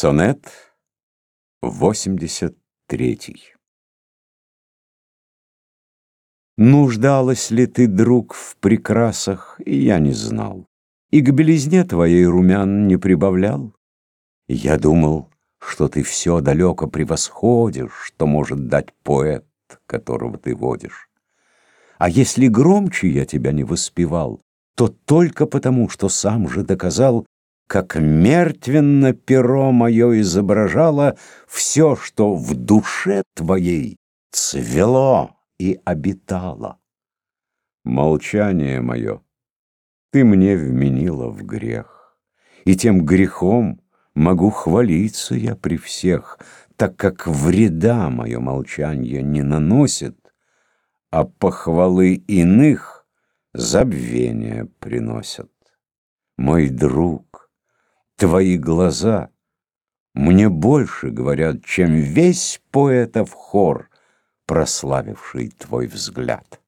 Сонет 83 Нуждалась ли ты, друг, в прекрасах, я не знал, И к белизне твоей румян не прибавлял? Я думал, что ты все далеко превосходишь, Что может дать поэт, которого ты водишь. А если громче я тебя не воспевал, То только потому, что сам же доказал, как мертвенно перо мое изображало все, что в душе твоей цвело и обитало. Молчание мое ты мне вменила в грех, и тем грехом могу хвалиться я при всех, так как вреда мое молчание не наносит, а похвалы иных забвение приносят. Мой друг, Твои глаза мне больше говорят, чем весь поэтов хор, прославивший твой взгляд.